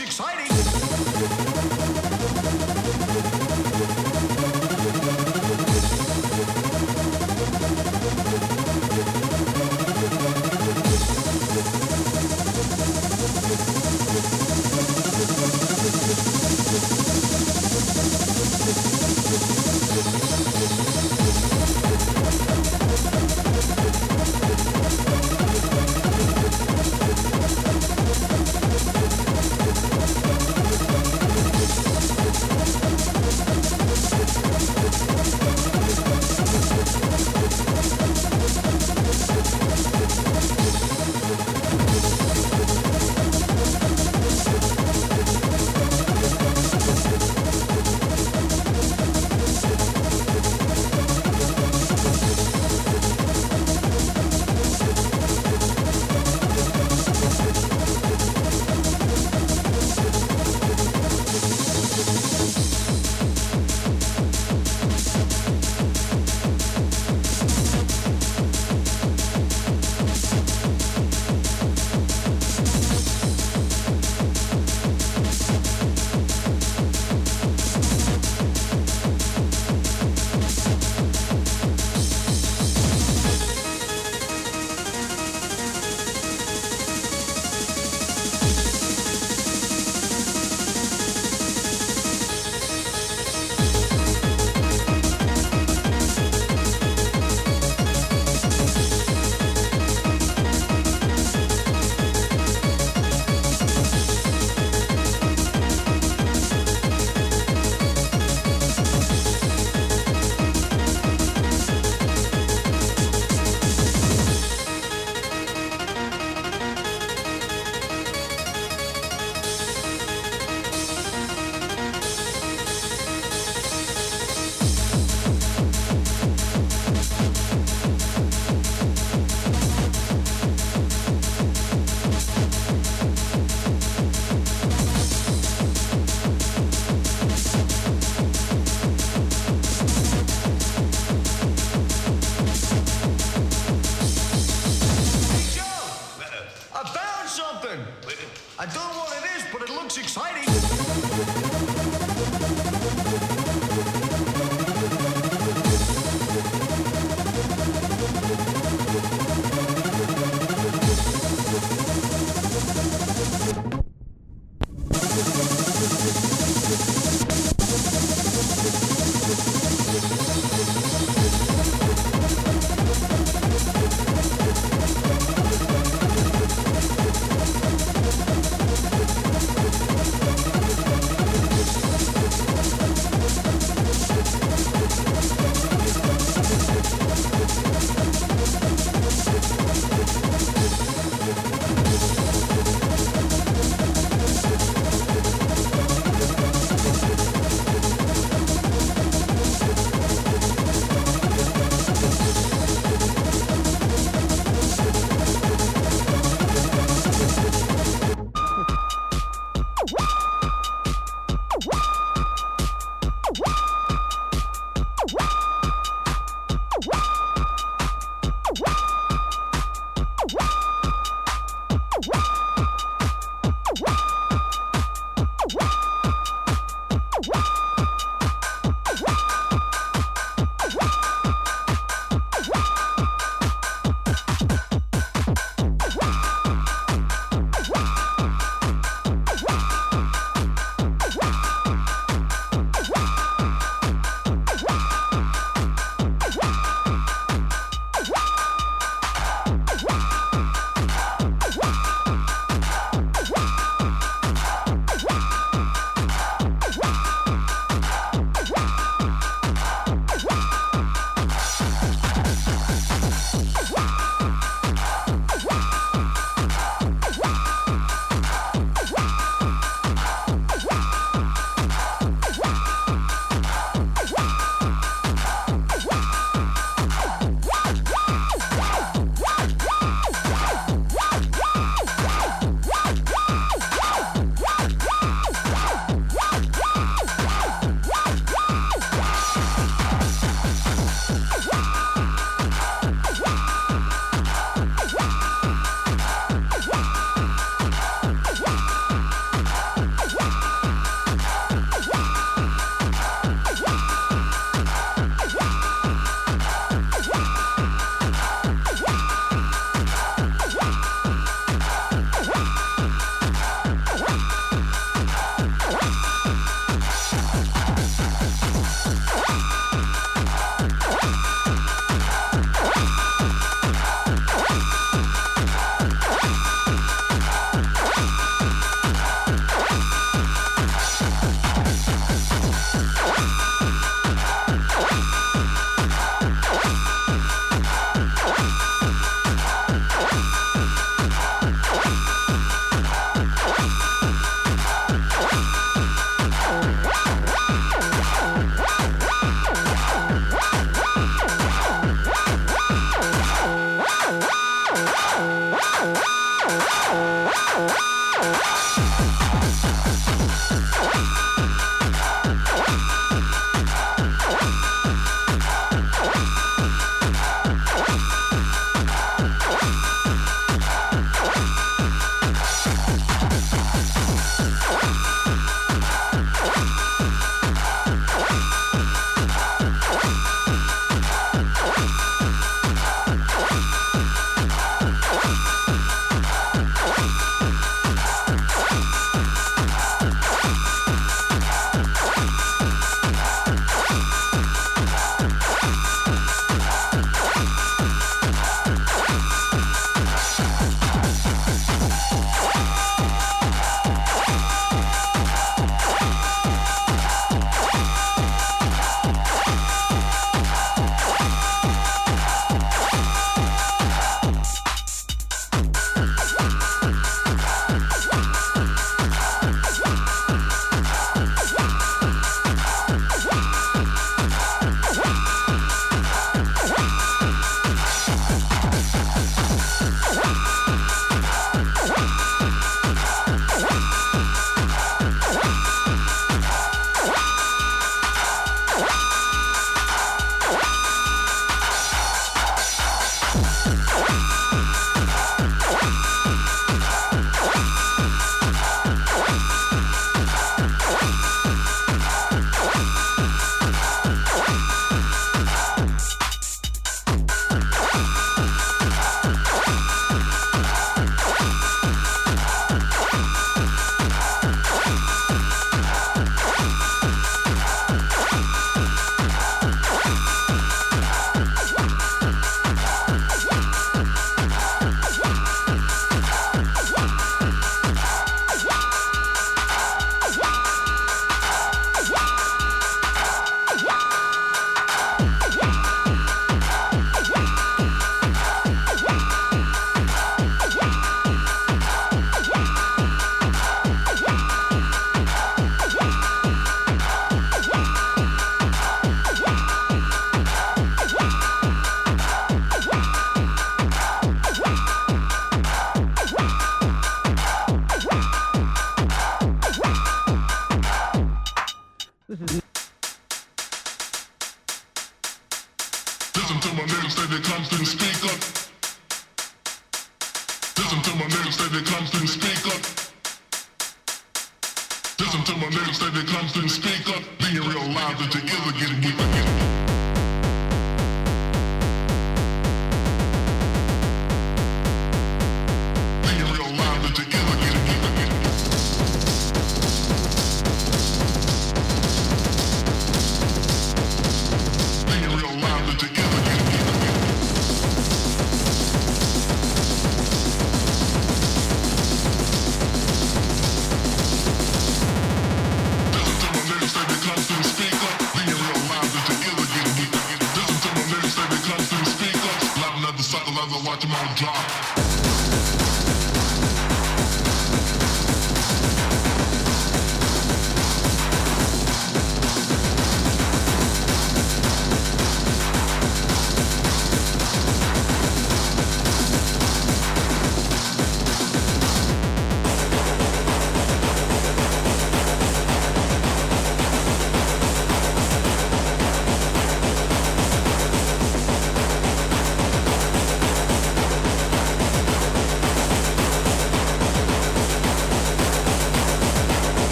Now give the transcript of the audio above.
looks exciting. speak up, being real loud that you is getting weak.